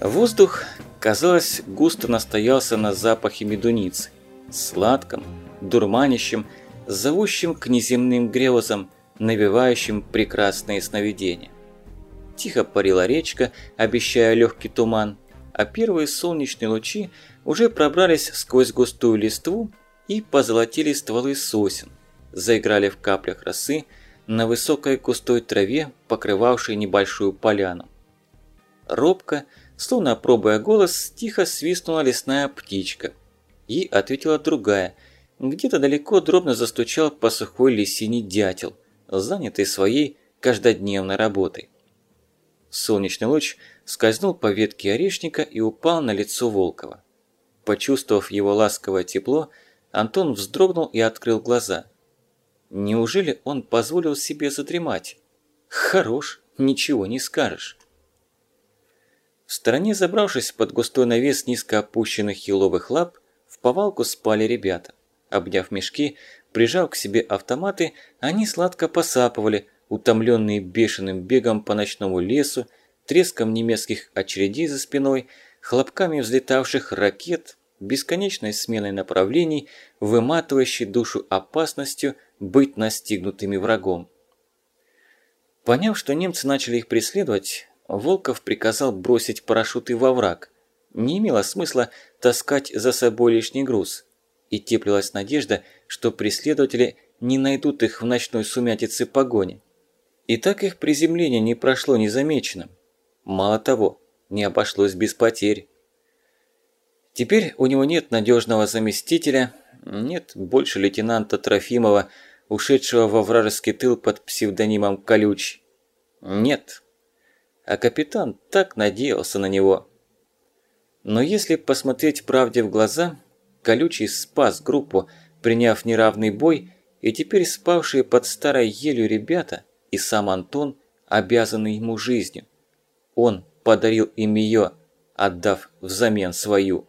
Воздух, казалось, густо настоялся на запахе медуницы, сладком, дурманящим, зовущим к неземным грезам, навевающим прекрасные сновидения. Тихо парила речка, обещая легкий туман, а первые солнечные лучи уже пробрались сквозь густую листву и позолотили стволы сосен, заиграли в каплях росы на высокой густой траве, покрывавшей небольшую поляну. Робко, словно пробуя голос, тихо свистнула лесная птичка. И ответила другая. Где-то далеко дробно застучал по сухой лисине дятел, занятый своей каждодневной работой. Солнечный луч скользнул по ветке орешника и упал на лицо Волкова. Почувствовав его ласковое тепло, Антон вздрогнул и открыл глаза. Неужели он позволил себе задремать? Хорош, ничего не скажешь. В стороне, забравшись под густой навес низко опущенных еловых лап, в повалку спали ребята. Обняв мешки, прижав к себе автоматы, они сладко посапывали, утомленные бешеным бегом по ночному лесу, треском немецких очередей за спиной, хлопками взлетавших ракет, бесконечной сменой направлений, выматывающей душу опасностью быть настигнутыми врагом. Поняв, что немцы начали их преследовать, Волков приказал бросить парашюты во враг. Не имело смысла таскать за собой лишний груз. И теплилась надежда, что преследователи не найдут их в ночной сумятице погони. И так их приземление не прошло незамеченным. Мало того, не обошлось без потерь. Теперь у него нет надежного заместителя, нет больше лейтенанта Трофимова, ушедшего во вражеский тыл под псевдонимом Колюч. Нет а капитан так надеялся на него. Но если посмотреть правде в глаза, Колючий спас группу, приняв неравный бой, и теперь спавшие под старой елью ребята и сам Антон обязаны ему жизнью. Он подарил им ее, отдав взамен свою.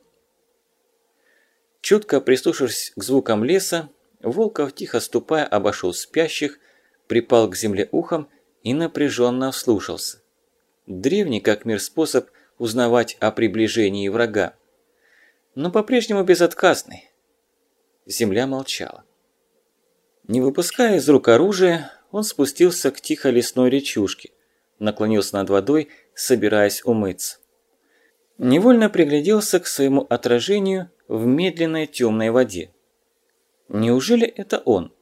Чутко прислушавшись к звукам леса, Волков, тихо ступая, обошел спящих, припал к земле ухом и напряженно вслушался. Древний как мир способ узнавать о приближении врага. Но по-прежнему безотказный. Земля молчала. Не выпуская из рук оружия, он спустился к тихой лесной речушке, наклонился над водой, собираясь умыться. Невольно пригляделся к своему отражению в медленной темной воде. Неужели это он?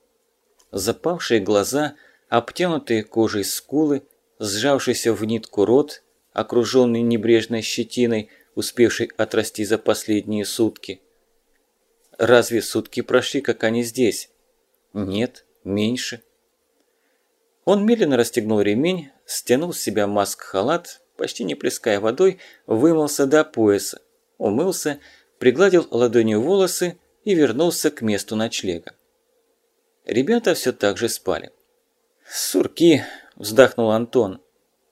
Запавшие глаза, обтянутые кожей скулы, сжавшийся в нитку рот, окруженный небрежной щетиной, успевшей отрасти за последние сутки. Разве сутки прошли, как они здесь? Нет, меньше. Он медленно расстегнул ремень, стянул с себя маск-халат, почти не плеская водой, вымылся до пояса, умылся, пригладил ладонью волосы и вернулся к месту ночлега. Ребята все так же спали. «Сурки!» Вздохнул Антон.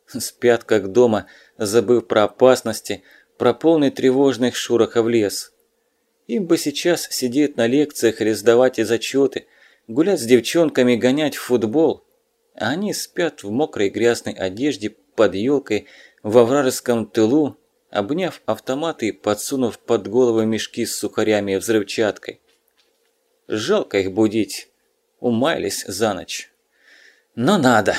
Спят как дома, забыв про опасности, про полный тревожных шурохов лес. Им бы сейчас сидеть на лекциях или сдавать из отчеты, гулять с девчонками, гонять в футбол. А они спят в мокрой грязной одежде под елкой во вражеском тылу, обняв автоматы и подсунув под головы мешки с сухарями и взрывчаткой. Жалко их будить, умаялись за ночь. Но надо.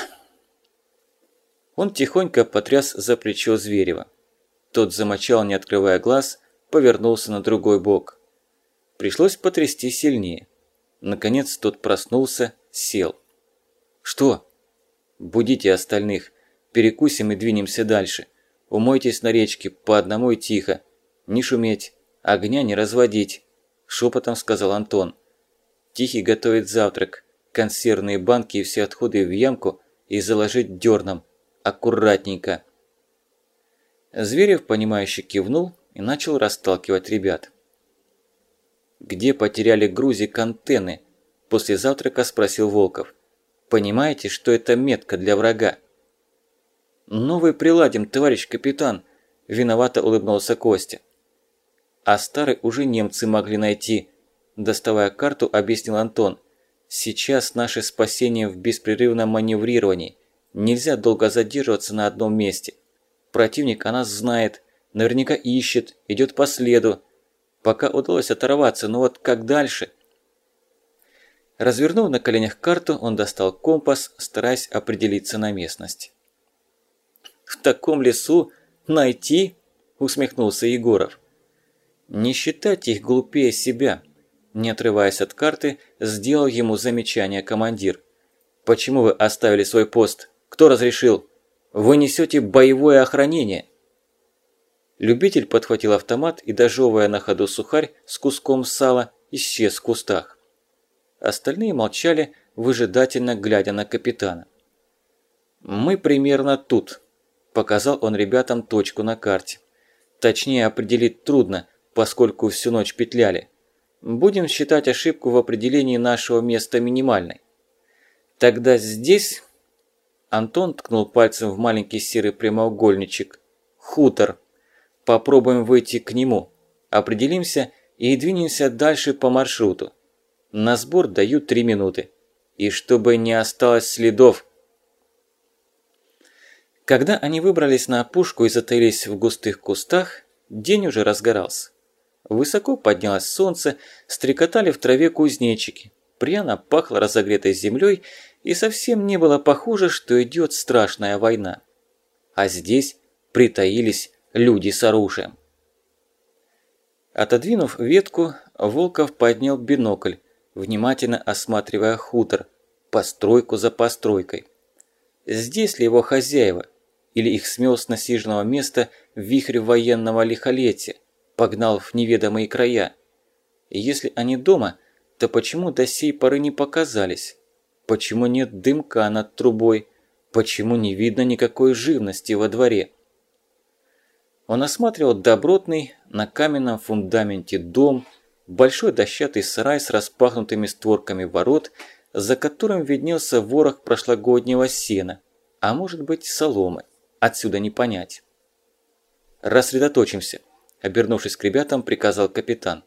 Он тихонько потряс за плечо Зверева. Тот замочал, не открывая глаз, повернулся на другой бок. Пришлось потрясти сильнее. Наконец тот проснулся, сел. «Что?» «Будите остальных. Перекусим и двинемся дальше. Умойтесь на речке, по одному и тихо. Не шуметь, огня не разводить», – шепотом сказал Антон. «Тихий готовит завтрак, консервные банки и все отходы в ямку и заложить дерном аккуратненько. Зверев, понимающе кивнул и начал расталкивать ребят. «Где потеряли грузик антенны?» – после завтрака спросил Волков. «Понимаете, что это метка для врага?» «Новый приладим, товарищ капитан», – виновато улыбнулся Костя. «А старый уже немцы могли найти», – доставая карту, объяснил Антон. «Сейчас наше спасение в беспрерывном маневрировании. Нельзя долго задерживаться на одном месте. Противник о нас знает, Наверняка ищет, идет по следу. Пока удалось оторваться, но вот как дальше? Развернув на коленях карту, он достал компас, стараясь определиться на местность. «В таком лесу найти?» – усмехнулся Егоров. «Не считать их глупее себя», – не отрываясь от карты, сделал ему замечание командир. «Почему вы оставили свой пост? Кто разрешил? Вы несете боевое охранение». Любитель подхватил автомат и, дожевывая на ходу сухарь с куском сала, исчез в кустах. Остальные молчали, выжидательно глядя на капитана. «Мы примерно тут», – показал он ребятам точку на карте. Точнее определить трудно, поскольку всю ночь петляли. Будем считать ошибку в определении нашего места минимальной. Тогда здесь... Антон ткнул пальцем в маленький серый прямоугольничек. Хутор. Попробуем выйти к нему. Определимся и двинемся дальше по маршруту. На сбор даю три минуты. И чтобы не осталось следов. Когда они выбрались на опушку и затаились в густых кустах, день уже разгорался. Высоко поднялось солнце, стрекотали в траве кузнечики. Пряно пахло разогретой землей, и совсем не было похоже, что идет страшная война. А здесь притаились люди с оружием. Отодвинув ветку, Волков поднял бинокль, внимательно осматривая хутор, постройку за постройкой. Здесь ли его хозяева, или их смел с насиженного места вихрь военного лихолетия, погнал в неведомые края? И если они дома, то почему до сей поры не показались? Почему нет дымка над трубой? Почему не видно никакой живности во дворе? Он осматривал добротный на каменном фундаменте дом, большой дощатый сарай с распахнутыми створками ворот, за которым виднелся ворох прошлогоднего сена, а может быть соломы, отсюда не понять. «Рассредоточимся», – обернувшись к ребятам, приказал капитан.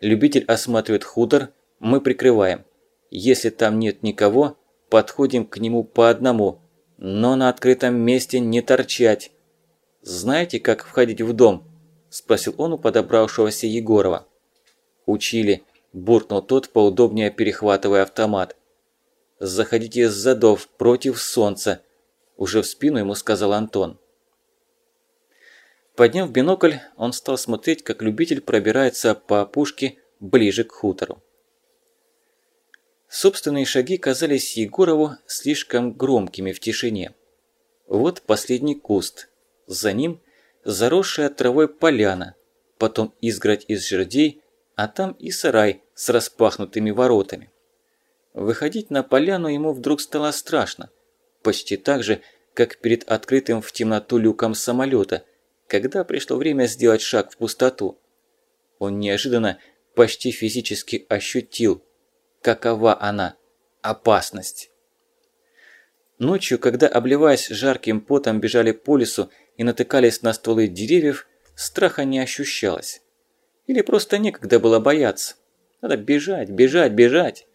«Любитель осматривает худор, мы прикрываем. Если там нет никого, подходим к нему по одному, но на открытом месте не торчать, «Знаете, как входить в дом?» – спросил он у подобравшегося Егорова. «Учили», – буркнул тот, поудобнее перехватывая автомат. «Заходите из задов, против солнца», – уже в спину ему сказал Антон. Подняв бинокль, он стал смотреть, как любитель пробирается по опушке ближе к хутору. Собственные шаги казались Егорову слишком громкими в тишине. Вот последний куст, за ним заросшая травой поляна, потом изгородь из жердей, а там и сарай с распахнутыми воротами. Выходить на поляну ему вдруг стало страшно, почти так же, как перед открытым в темноту люком самолета, когда пришло время сделать шаг в пустоту. Он неожиданно, почти физически ощутил, какова она, опасность. Ночью, когда, обливаясь жарким потом, бежали по лесу и натыкались на стволы деревьев, страха не ощущалось. Или просто некогда было бояться. Надо бежать, бежать, бежать.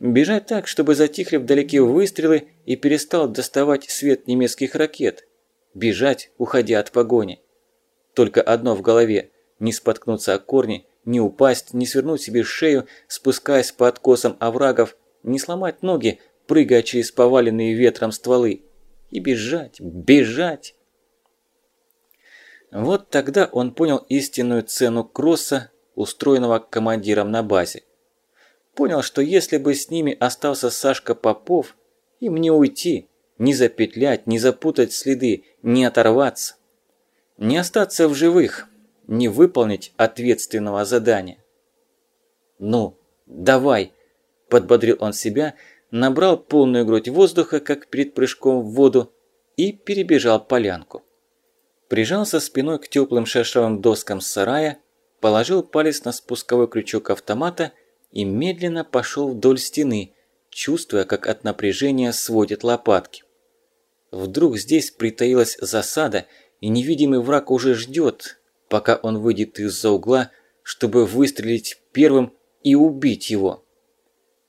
Бежать так, чтобы затихли вдалеке выстрелы и перестал доставать свет немецких ракет. Бежать, уходя от погони. Только одно в голове – не споткнуться о корни, не упасть, не свернуть себе шею, спускаясь по откосам оврагов, не сломать ноги, прыгая через поваленные ветром стволы. И бежать, бежать. Вот тогда он понял истинную цену кросса, устроенного командиром на базе. Понял, что если бы с ними остался Сашка Попов, им не уйти, не запетлять, не запутать следы, не оторваться. Не остаться в живых, не выполнить ответственного задания. «Ну, давай!» – подбодрил он себя, набрал полную грудь воздуха, как перед прыжком в воду, и перебежал полянку прижался спиной к теплым шершавым доскам сарая, положил палец на спусковой крючок автомата и медленно пошел вдоль стены, чувствуя, как от напряжения сводит лопатки. Вдруг здесь притаилась засада, и невидимый враг уже ждет, пока он выйдет из-за угла, чтобы выстрелить первым и убить его.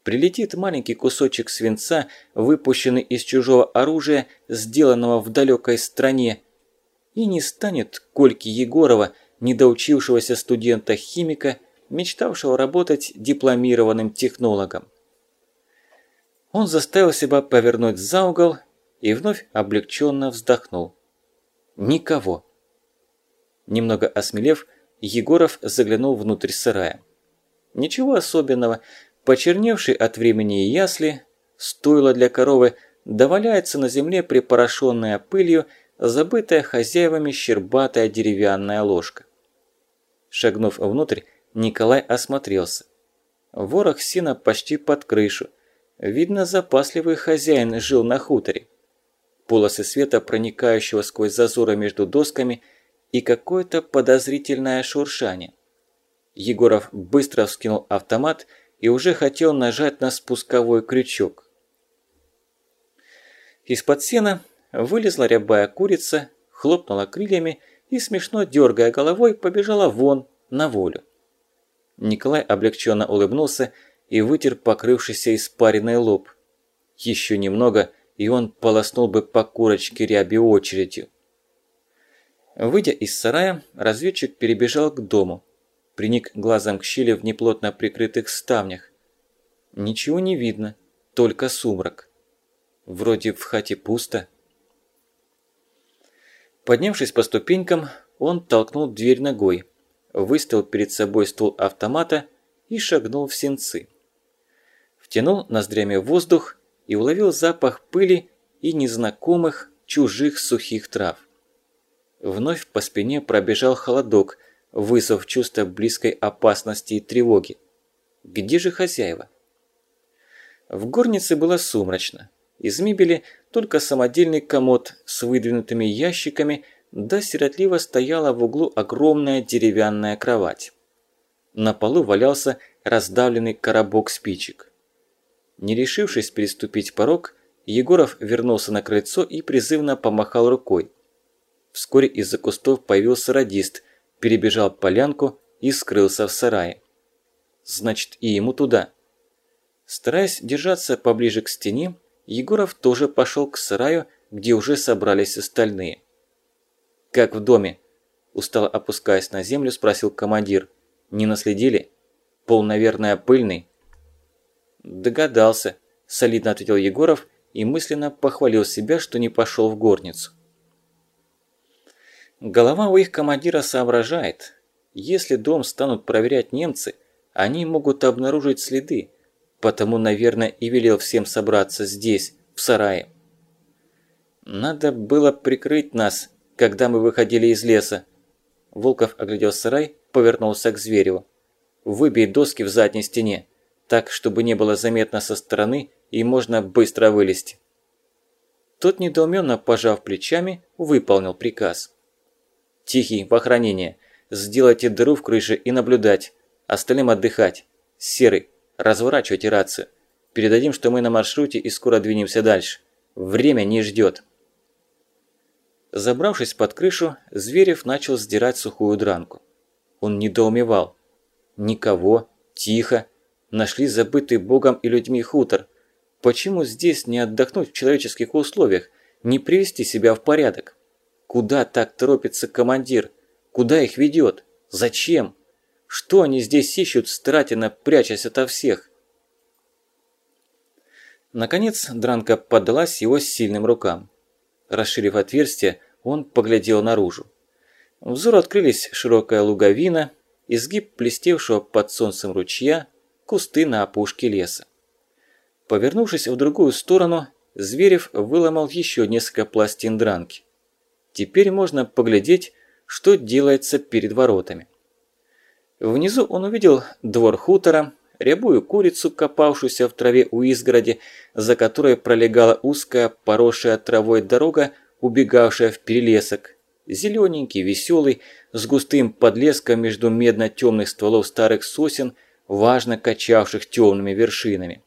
Прилетит маленький кусочек свинца, выпущенный из чужого оружия, сделанного в далекой стране, И не станет Кольки Егорова, недоучившегося студента-химика, мечтавшего работать дипломированным технологом. Он заставил себя повернуть за угол и вновь облегченно вздохнул. Никого. Немного осмелев, Егоров заглянул внутрь сарая. Ничего особенного, почерневший от времени ясли, стойло для коровы, доваляется на земле припорошенная пылью, забытая хозяевами щербатая деревянная ложка. Шагнув внутрь, Николай осмотрелся. Ворох сена почти под крышу. Видно, запасливый хозяин жил на хуторе. Полосы света, проникающего сквозь зазоры между досками, и какое-то подозрительное шуршание. Егоров быстро вскинул автомат и уже хотел нажать на спусковой крючок. Из-под сена вылезла рябая курица, хлопнула крыльями и, смешно дергая головой, побежала вон, на волю. Николай облегченно улыбнулся и вытер покрывшийся испаренный лоб. Еще немного, и он полоснул бы по курочке ряби очередью. Выйдя из сарая, разведчик перебежал к дому. Приник глазом к щели в неплотно прикрытых ставнях. Ничего не видно, только сумрак. Вроде в хате пусто. Поднявшись по ступенькам, он толкнул дверь ногой, выставил перед собой ствол автомата и шагнул в сенцы. Втянул ноздрями воздух и уловил запах пыли и незнакомых чужих сухих трав. Вновь по спине пробежал холодок, вызвав чувство близкой опасности и тревоги. Где же хозяева? В горнице было сумрачно. Из мебели только самодельный комод с выдвинутыми ящиками, да сиротливо стояла в углу огромная деревянная кровать. На полу валялся раздавленный коробок спичек. Не решившись переступить порог, Егоров вернулся на крыльцо и призывно помахал рукой. Вскоре из-за кустов появился радист, перебежал полянку и скрылся в сарае. Значит, и ему туда. Стараясь держаться поближе к стене, Егоров тоже пошел к сараю, где уже собрались остальные. «Как в доме?» – устало опускаясь на землю, спросил командир. «Не наследили? Пол, наверное, пыльный?» «Догадался», – солидно ответил Егоров и мысленно похвалил себя, что не пошел в горницу. Голова у их командира соображает. Если дом станут проверять немцы, они могут обнаружить следы, потому, наверное, и велел всем собраться здесь, в сарае. Надо было прикрыть нас, когда мы выходили из леса. Волков оглядел сарай, повернулся к Звереву. Выбей доски в задней стене, так, чтобы не было заметно со стороны и можно быстро вылезти. Тот, недоуменно пожав плечами, выполнил приказ. Тихий, в охранение. Сделайте дыру в крыше и наблюдать. Остальным отдыхать. Серый, разворачивайте рацию. Передадим, что мы на маршруте и скоро двинемся дальше. Время не ждет. Забравшись под крышу, Зверев начал сдирать сухую дранку. Он недоумевал. Никого, тихо. Нашли забытый богом и людьми хутор. Почему здесь не отдохнуть в человеческих условиях, не привести себя в порядок? Куда так торопится командир? Куда их ведет? Зачем? Что они здесь ищут, стратина, прячась ото всех? Наконец Дранка поддалась его сильным рукам. Расширив отверстие, он поглядел наружу. Взору открылись широкая луговина, изгиб блестевшего под солнцем ручья, кусты на опушке леса. Повернувшись в другую сторону, Зверев выломал еще несколько пластин дранки. Теперь можно поглядеть, что делается перед воротами. Внизу он увидел двор хутора, рябую курицу, копавшуюся в траве у изгороди, за которой пролегала узкая, поросшая травой дорога, убегавшая в перелесок. Зелененький, веселый, с густым подлеском между медно-темных стволов старых сосен, важно качавших темными вершинами.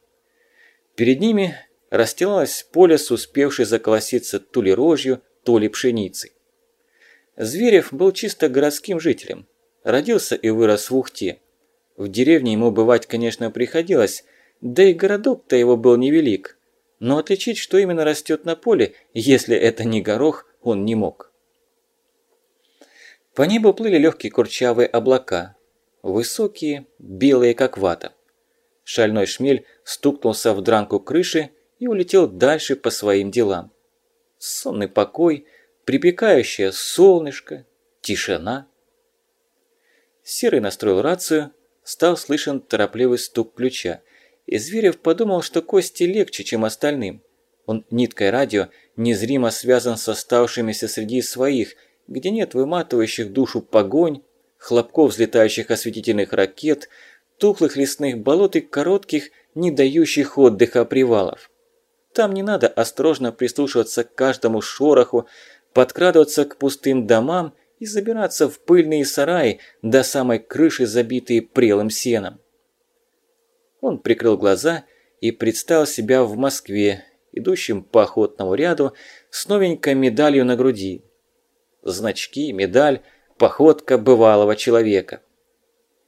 Перед ними расстилалось поле с успевшей заколоситься то то ли пшеницей. Зверев был чисто городским жителем. Родился и вырос в Ухте. В деревне ему бывать, конечно, приходилось, да и городок-то его был невелик. Но отличить, что именно растет на поле, если это не горох, он не мог. По небу плыли легкие курчавые облака, высокие, белые как вата. Шальной шмель стукнулся в дранку крыши и улетел дальше по своим делам. Сонный покой, припекающее солнышко, тишина. Серый настроил рацию, стал слышен торопливый стук ключа, и Зверев подумал, что Кости легче, чем остальным. Он ниткой радио незримо связан с оставшимися среди своих, где нет выматывающих душу погонь, хлопков взлетающих осветительных ракет, тухлых лесных болот и коротких, не дающих отдыха привалов. Там не надо осторожно прислушиваться к каждому шороху, подкрадываться к пустым домам и забираться в пыльные сараи до самой крыши, забитые прелым сеном. Он прикрыл глаза и представил себя в Москве, идущим по охотному ряду с новенькой медалью на груди. Значки, медаль, походка бывалого человека.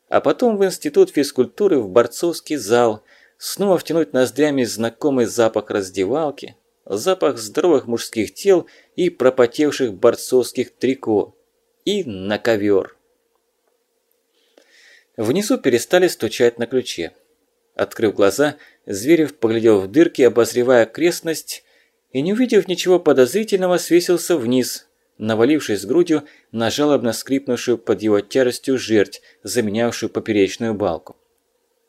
А потом в институт физкультуры в борцовский зал, снова втянуть ноздрями знакомый запах раздевалки, запах здоровых мужских тел и пропотевших борцовских трико. И на ковер. Внизу перестали стучать на ключе. Открыв глаза, Зверев поглядел в дырки, обозревая окрестность, и, не увидев ничего подозрительного, свесился вниз, навалившись грудью на жалобно скрипнувшую под его тяжестью жерть, заменявшую поперечную балку.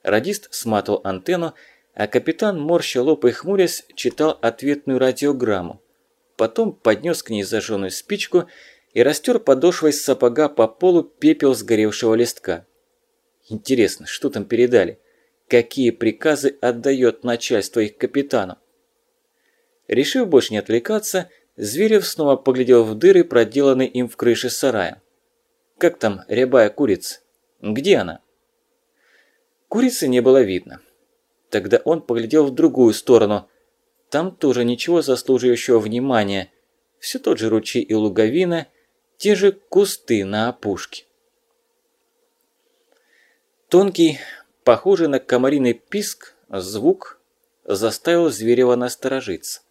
Радист сматывал антенну, а капитан, морща лоб и хмурясь, читал ответную радиограмму. Потом поднес к ней зажженную спичку и растер подошвой с сапога по полу пепел сгоревшего листка. Интересно, что там передали? какие приказы отдает начальство их капитану. Решив больше не отвлекаться, Зверев снова поглядел в дыры, проделанные им в крыше сарая. Как там рябая курица? Где она? Курицы не было видно. Тогда он поглядел в другую сторону. Там тоже ничего заслуживающего внимания. Все тот же ручей и луговина, те же кусты на опушке. Тонкий, Похожий на комариный писк, звук заставил Зверева насторожиться.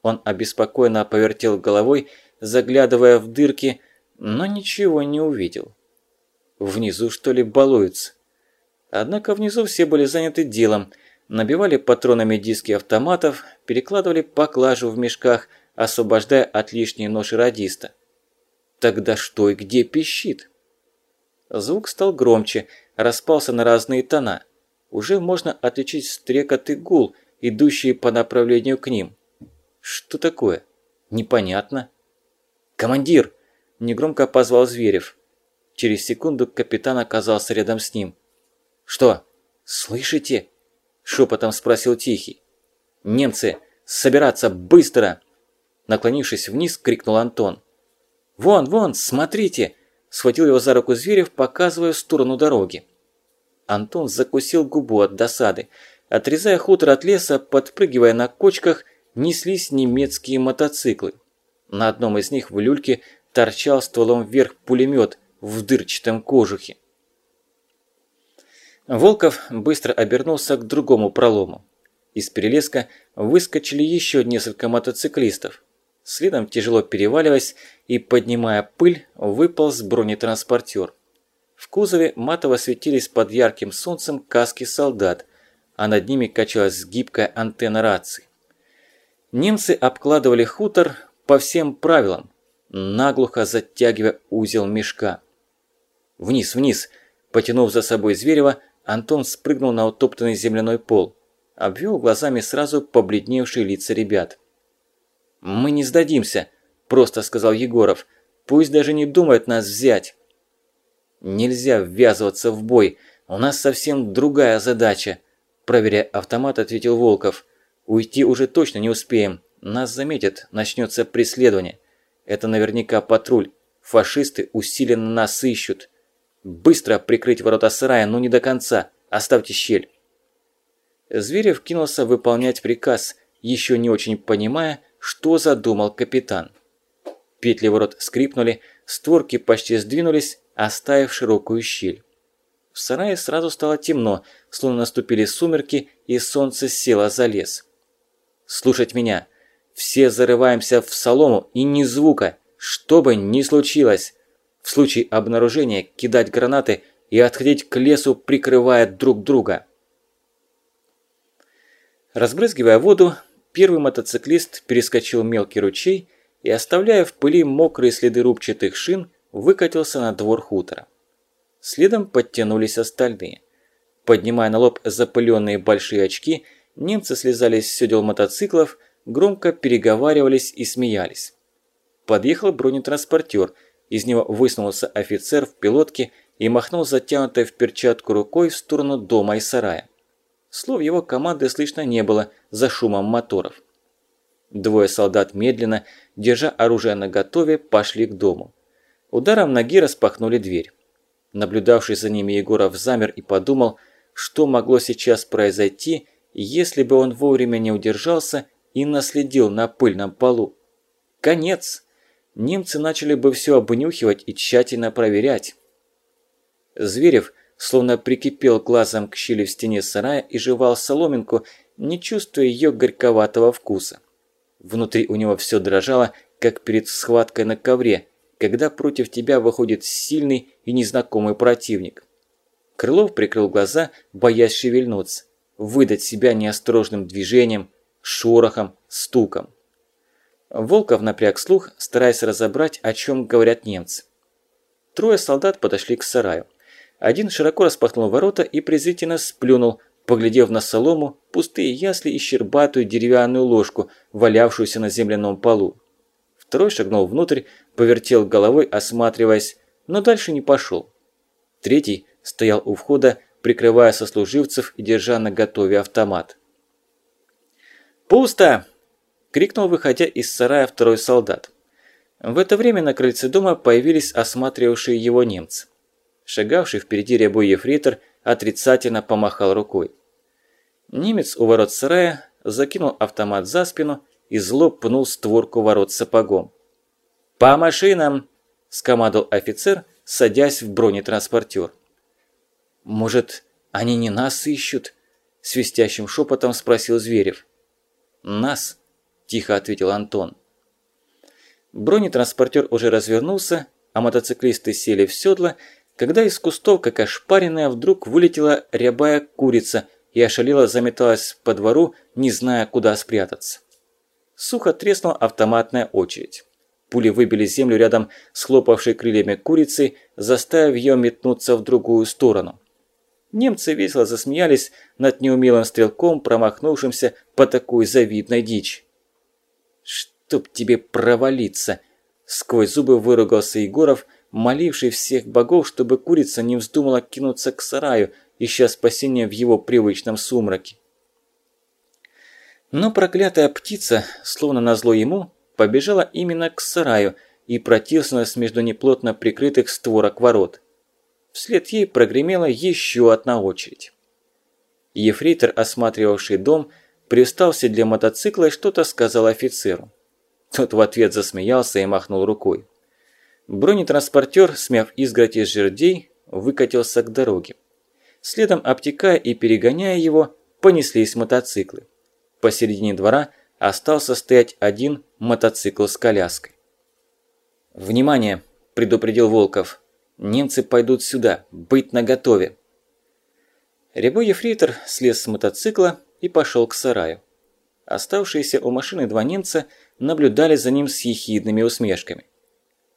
Он обеспокоенно повертел головой, заглядывая в дырки, но ничего не увидел. Внизу что ли балуются? Однако внизу все были заняты делом, набивали патронами диски автоматов, перекладывали поклажу в мешках, освобождая от лишней ноши радиста. Тогда что и где пищит? Звук стал громче, распался на разные тона. Уже можно отличить стрекот и гул, идущие по направлению к ним. Что такое? Непонятно. «Командир!» – негромко позвал Зверев. Через секунду капитан оказался рядом с ним. «Что? Слышите?» – шепотом спросил Тихий. «Немцы! Собираться! Быстро!» Наклонившись вниз, крикнул Антон. «Вон, вон, смотрите!» – схватил его за руку Зверев, показывая в сторону дороги. Антон закусил губу от досады. Отрезая хутор от леса, подпрыгивая на кочках, неслись немецкие мотоциклы. На одном из них в люльке торчал стволом вверх пулемет в дырчатом кожухе. Волков быстро обернулся к другому пролому. Из перелеска выскочили еще несколько мотоциклистов. Следом, тяжело переваливаясь и поднимая пыль, выпал с бронетранспортер. В кузове матово светились под ярким солнцем каски солдат, а над ними качалась гибкая антенна рации. Немцы обкладывали хутор по всем правилам, наглухо затягивая узел мешка. Вниз, вниз, потянув за собой Зверева, Антон спрыгнул на утоптанный земляной пол, обвел глазами сразу побледневшие лица ребят. «Мы не сдадимся», – просто сказал Егоров. «Пусть даже не думают нас взять». Нельзя ввязываться в бой, у нас совсем другая задача. Проверяя автомат, ответил Волков. Уйти уже точно не успеем. Нас заметят, начнется преследование. Это наверняка патруль. Фашисты усиленно нас ищут. Быстро прикрыть ворота сарая, но не до конца. Оставьте щель. Зверев кинулся выполнять приказ, еще не очень понимая, что задумал капитан. Петли ворот скрипнули, створки почти сдвинулись, оставив широкую щель. В сарае сразу стало темно, словно наступили сумерки, и солнце село за лес. «Слушать меня! Все зарываемся в солому, и ни звука, что бы ни случилось! В случае обнаружения кидать гранаты и отходить к лесу, прикрывая друг друга. Разбрызгивая воду, первый мотоциклист перескочил мелкий ручей и, оставляя в пыли мокрые следы рубчатых шин, выкатился на двор хутора. Следом подтянулись остальные. Поднимая на лоб запыленные большие очки, немцы слезали с сёдел мотоциклов, громко переговаривались и смеялись. Подъехал бронетранспортер, из него высунулся офицер в пилотке и махнул затянутой в перчатку рукой в сторону дома и сарая. Слов его команды слышно не было за шумом моторов. Двое солдат медленно, держа оружие наготове, пошли к дому. Ударом ноги распахнули дверь. Наблюдавший за ними Егоров замер и подумал, что могло сейчас произойти, если бы он вовремя не удержался и наследил на пыльном полу. Конец! Немцы начали бы все обнюхивать и тщательно проверять. Зверев словно прикипел глазом к щели в стене сарая и жевал соломинку, не чувствуя ее горьковатого вкуса. Внутри у него все дрожало, как перед схваткой на ковре, когда против тебя выходит сильный и незнакомый противник. Крылов прикрыл глаза, боясь шевельнуться, выдать себя неосторожным движением, шорохом, стуком. Волков напряг слух, стараясь разобрать, о чем говорят немцы. Трое солдат подошли к сараю. Один широко распахнул ворота и презрительно сплюнул, поглядев на солому, пустые ясли и щербатую деревянную ложку, валявшуюся на земляном полу. Второй шагнул внутрь, повертел головой, осматриваясь, но дальше не пошел. Третий стоял у входа, прикрывая сослуживцев и держа на готове автомат. «Пусто!» – крикнул, выходя из сарая второй солдат. В это время на крыльце дома появились осматривавшие его немцы. Шагавший впереди рябой ефрейтор отрицательно помахал рукой. Немец у ворот сарая закинул автомат за спину и зло пнул створку ворот сапогом. «По машинам!» – скомандовал офицер, садясь в бронетранспортер. «Может, они не нас ищут?» – свистящим шепотом спросил Зверев. «Нас!» – тихо ответил Антон. Бронетранспортер уже развернулся, а мотоциклисты сели в седло когда из кустов, как ошпаренная, вдруг вылетела рябая курица и ошалила заметалась по двору, не зная, куда спрятаться. Сухо треснула автоматная очередь. Пули выбили землю рядом с хлопавшей крыльями курицы, заставив ее метнуться в другую сторону. Немцы весело засмеялись над неумелым стрелком, промахнувшимся по такой завидной дичь. «Чтоб тебе провалиться!» Сквозь зубы выругался Егоров – моливший всех богов, чтобы курица не вздумала кинуться к сараю, ища спасения в его привычном сумраке. Но проклятая птица, словно назло ему, побежала именно к сараю и протиснулась между неплотно прикрытых створок ворот. Вслед ей прогремела еще одна очередь. Ефрейтор, осматривавший дом, привстал в седле мотоцикла и что-то сказал офицеру. Тот в ответ засмеялся и махнул рукой. Бронетранспортер, смяв изгородь из жердей, выкатился к дороге. Следом, обтекая и перегоняя его, понеслись мотоциклы. Посередине двора остался стоять один мотоцикл с коляской. «Внимание!» – предупредил Волков. «Немцы пойдут сюда, быть наготове!» Рябой ефрейтор слез с мотоцикла и пошел к сараю. Оставшиеся у машины два немца наблюдали за ним с ехидными усмешками.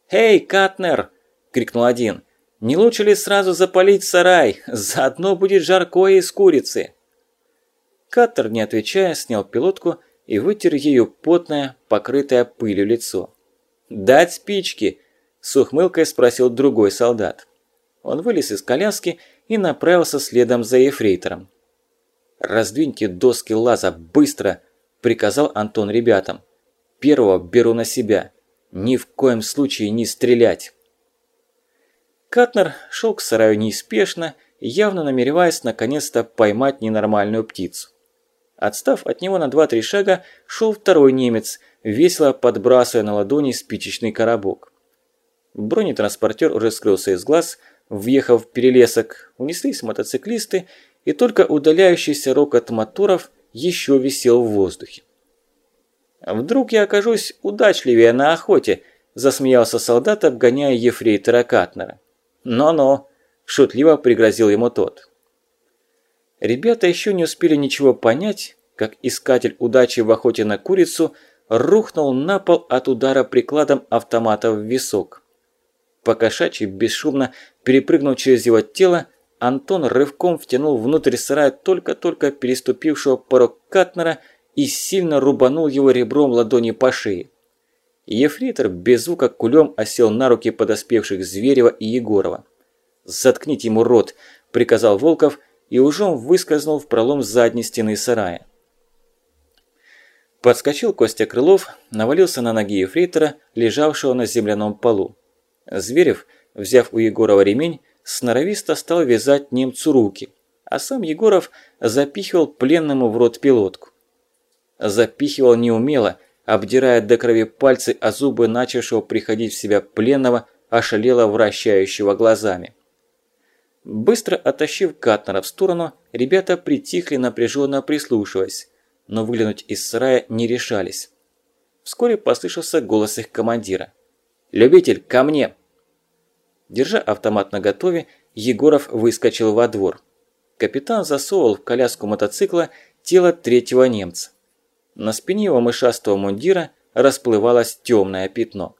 «Эй, Катнер!» – крикнул один. «Не лучше ли сразу запалить сарай? Заодно будет жаркое из курицы!» Каттер, не отвечая, снял пилотку и вытер ею потное, покрытое пылью лицо. «Дать спички?» – с ухмылкой спросил другой солдат. Он вылез из коляски и направился следом за ефрейтором. «Раздвиньте доски лаза, быстро!» – приказал Антон ребятам. «Первого беру на себя. Ни в коем случае не стрелять. Катнер шел к сараю неспешно, явно намереваясь наконец-то поймать ненормальную птицу. Отстав от него на 2-3 шага, шел второй немец, весело подбрасывая на ладони спичечный коробок. Бронетранспортер уже скрылся из глаз, въехав в перелесок, унеслись мотоциклисты, и только удаляющийся рокот моторов еще висел в воздухе. Вдруг я окажусь удачливее на охоте, – засмеялся солдат, обгоняя ефрейтора Катнера. «Но-но», – шутливо пригрозил ему тот. Ребята еще не успели ничего понять, как искатель удачи в охоте на курицу рухнул на пол от удара прикладом автомата в висок. Покошачий бесшумно перепрыгнув через его тело, Антон рывком втянул внутрь сарая только-только переступившего порог Катнера и сильно рубанул его ребром ладони по шее. Ефрейтор без звука кулем осел на руки подоспевших Зверева и Егорова. «Заткните ему рот!» – приказал Волков и ужом выскользнул в пролом задней стены сарая. Подскочил Костя Крылов, навалился на ноги Ефрейтора, лежавшего на земляном полу. Зверев, взяв у Егорова ремень, сноровисто стал вязать немцу руки, а сам Егоров запихивал пленному в рот пилотку. Запихивал неумело, обдирая до крови пальцы о зубы начавшего приходить в себя пленного, ошалело вращающего глазами. Быстро оттащив Катнера в сторону, ребята притихли, напряженно прислушиваясь, но выглянуть из сарая не решались. Вскоре послышался голос их командира. «Любитель, ко мне!» Держа автомат наготове, Егоров выскочил во двор. Капитан засовывал в коляску мотоцикла тело третьего немца. На спине его мышастого мундира расплывалось темное пятно.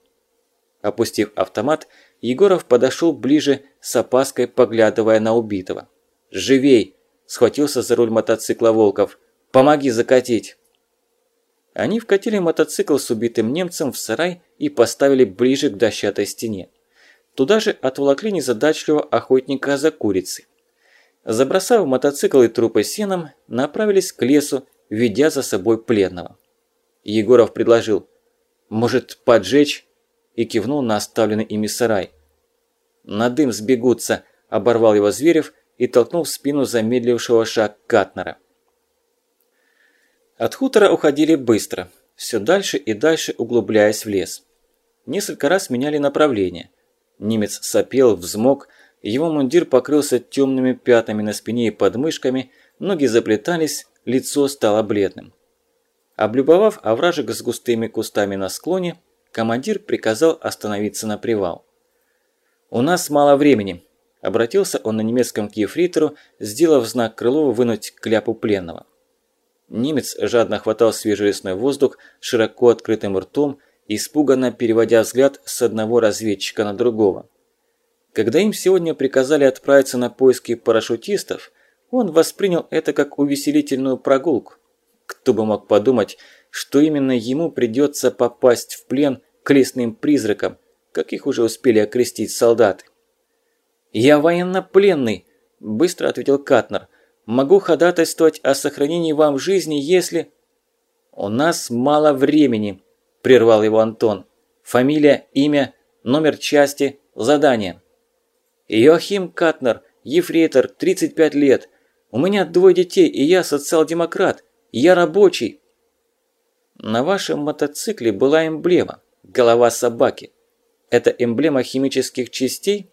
Опустив автомат, Егоров подошел ближе, с опаской поглядывая на убитого. «Живей!» – схватился за руль мотоцикла Волков. «Помоги закатить!» Они вкатили мотоцикл с убитым немцем в сарай и поставили ближе к дощатой стене. Туда же отволокли незадачливого охотника за курицей. Забросав мотоцикл и трупы сеном, направились к лесу, ведя за собой пленного. Егоров предложил «Может, поджечь?» и кивнул на оставленный ими сарай. «На дым сбегутся», – оборвал его Зверев и толкнул в спину замедлившего шаг Катнера. От хутора уходили быстро, все дальше и дальше углубляясь в лес. Несколько раз меняли направление. Немец сопел, взмок, его мундир покрылся темными пятнами на спине и подмышками, ноги заплетались, лицо стало бледным. Облюбовав овражек с густыми кустами на склоне, командир приказал остановиться на привал. «У нас мало времени», – обратился он на немецком к ефритору, сделав знак Крылова вынуть кляпу пленного. Немец жадно хватал свежий лесной воздух широко открытым ртом, испуганно переводя взгляд с одного разведчика на другого. Когда им сегодня приказали отправиться на поиски парашютистов – он воспринял это как увеселительную прогулку. Кто бы мог подумать, что именно ему придется попасть в плен к лесным призракам, как их уже успели окрестить солдаты. «Я военнопленный», – быстро ответил Катнер. «Могу ходатайствовать о сохранении вам жизни, если...» «У нас мало времени», – прервал его Антон. «Фамилия, имя, номер части, задание». «Йохим Катнер, ефрейтор, 35 лет, у меня двое детей, и я социал-демократ. Я рабочий. На вашем мотоцикле была эмблема – голова собаки. Это эмблема химических частей?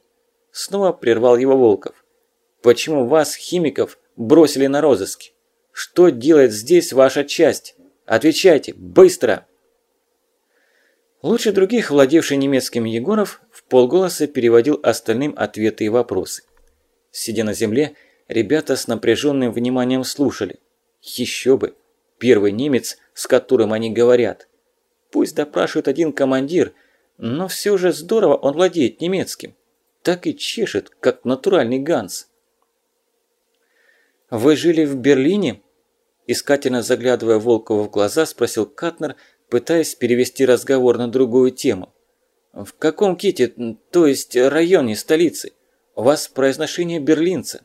Снова прервал его Волков. Почему вас, химиков, бросили на розыски? Что делает здесь ваша часть? Отвечайте, быстро! Лучше других, владевший немецким Егоров, в полголоса переводил остальным ответы и вопросы. Сидя на земле, Ребята с напряженным вниманием слушали. Еще бы! Первый немец, с которым они говорят. Пусть допрашивает один командир, но все же здорово он владеет немецким. Так и чешет, как натуральный Ганс. «Вы жили в Берлине?» Искательно заглядывая Волкову в глаза, спросил Катнер, пытаясь перевести разговор на другую тему. «В каком ките, то есть районе столицы? У вас произношение берлинца».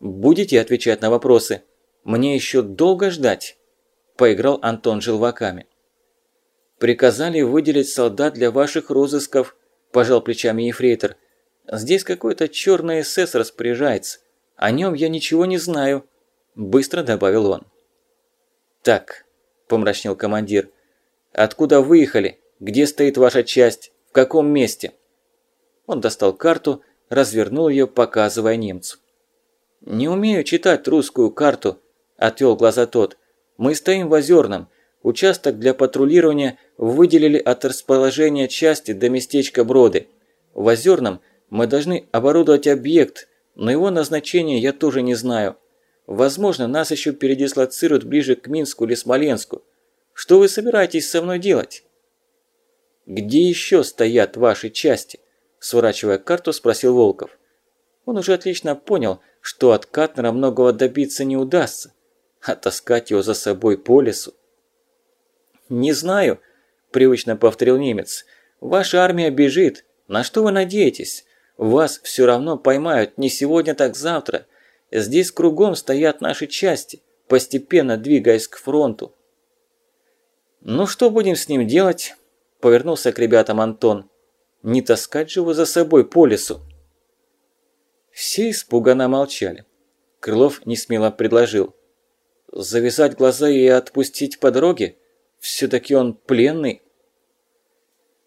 Будете отвечать на вопросы? Мне еще долго ждать?» Поиграл Антон желваками. «Приказали выделить солдат для ваших розысков», – пожал плечами ефрейтор. «Здесь какой-то черный СС распоряжается. О нем я ничего не знаю», – быстро добавил он. «Так», – помрачнел командир, – «откуда выехали? Где стоит ваша часть? В каком месте?» Он достал карту, развернул ее, показывая немцу. «Не умею читать русскую карту», – отвел глаза тот. «Мы стоим в Озерном. Участок для патрулирования выделили от расположения части до местечка Броды. В Озерном мы должны оборудовать объект, но его назначение я тоже не знаю. Возможно, нас еще передислоцируют ближе к Минску или Смоленску. Что вы собираетесь со мной делать? Где еще стоят ваши части? Сворачивая карту, спросил Волков. Он уже отлично понял, что от Катнера многого добиться не удастся, а таскать его за собой по лесу. «Не знаю», – привычно повторил немец. «Ваша армия бежит. На что вы надеетесь? Вас все равно поймают не сегодня, так завтра. Здесь кругом стоят наши части, постепенно двигаясь к фронту». «Ну что будем с ним делать?» – повернулся к ребятам Антон. «Не таскать же его за собой по лесу». Все испуганно молчали. Крылов несмело предложил. «Завязать глаза и отпустить по дороге? Все-таки он пленный».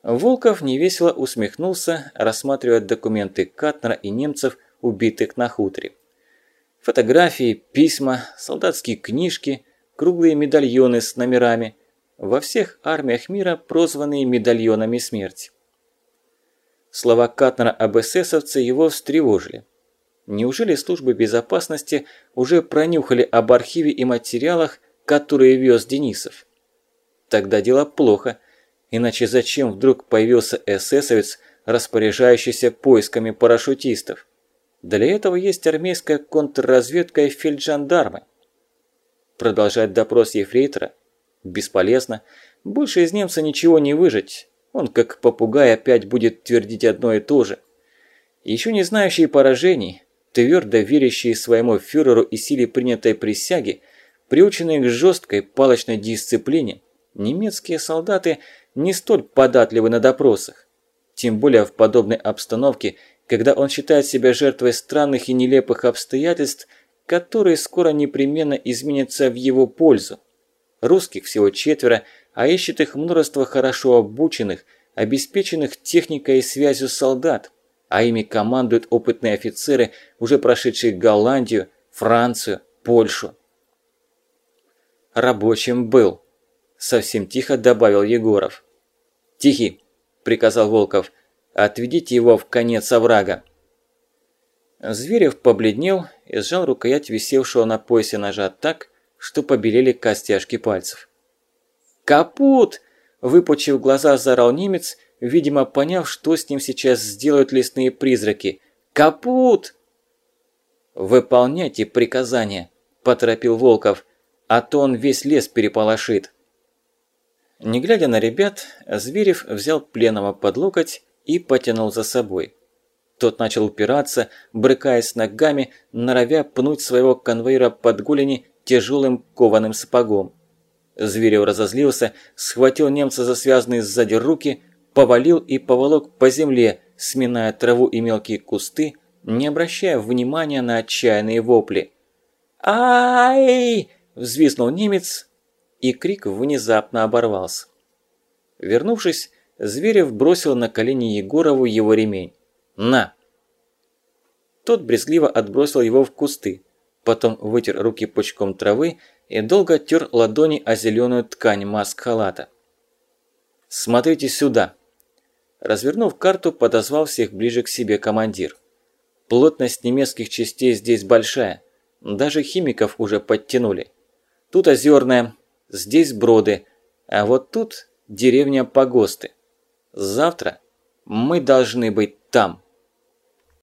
Волков невесело усмехнулся, рассматривая документы Катнера и немцев, убитых на хуторе. Фотографии, письма, солдатские книжки, круглые медальоны с номерами. Во всех армиях мира прозванные медальонами смерти. Слова Катнера об эсэсовце его встревожили. Неужели службы безопасности уже пронюхали об архиве и материалах, которые вез Денисов? Тогда дело плохо, иначе зачем вдруг появился эсэсовец, распоряжающийся поисками парашютистов? Для этого есть армейская контрразведка и фельджандармы. Продолжать допрос ефрейтора? Бесполезно. Больше из немца ничего не выжить. Он как попугай опять будет твердить одно и то же. Еще не знающие поражений, твердо верящие своему фюреру и силе принятой присяги, приученные к жесткой палочной дисциплине, немецкие солдаты не столь податливы на допросах. Тем более в подобной обстановке, когда он считает себя жертвой странных и нелепых обстоятельств, которые скоро непременно изменятся в его пользу. Русских всего четверо, а ищет их множество хорошо обученных, обеспеченных техникой и связью солдат – а ими командуют опытные офицеры, уже прошедшие Голландию, Францию, Польшу. «Рабочим был», – совсем тихо добавил Егоров. «Тихий», – приказал Волков, – «отведите его в конец оврага». Зверев побледнел и сжал рукоять висевшего на поясе ножа так, что побелели костяшки пальцев. «Капут!» – выпучив глаза, заорал немец – видимо, поняв, что с ним сейчас сделают лесные призраки. «Капут!» «Выполняйте приказания», – поторопил Волков, – «а то он весь лес переполошит». Не глядя на ребят, Зверев взял пленного под локоть и потянул за собой. Тот начал упираться, брыкаясь ногами, норовя пнуть своего конвейера под голени тяжелым кованым сапогом. Зверев разозлился, схватил немца за связанные сзади руки, повалил и поволок по земле, сминая траву и мелкие кусты, не обращая внимания на отчаянные вопли. «Ай!» – взвизнул немец, и крик внезапно оборвался. Вернувшись, Зверев бросил на колени Егорову его ремень. «На!» Тот брезгливо отбросил его в кусты, потом вытер руки пучком травы и долго тер ладони о зеленую ткань маск-халата. «Смотрите сюда!» Развернув карту, подозвал всех ближе к себе командир. Плотность немецких частей здесь большая. Даже химиков уже подтянули. Тут озерная, здесь броды, а вот тут деревня Погосты. Завтра мы должны быть там.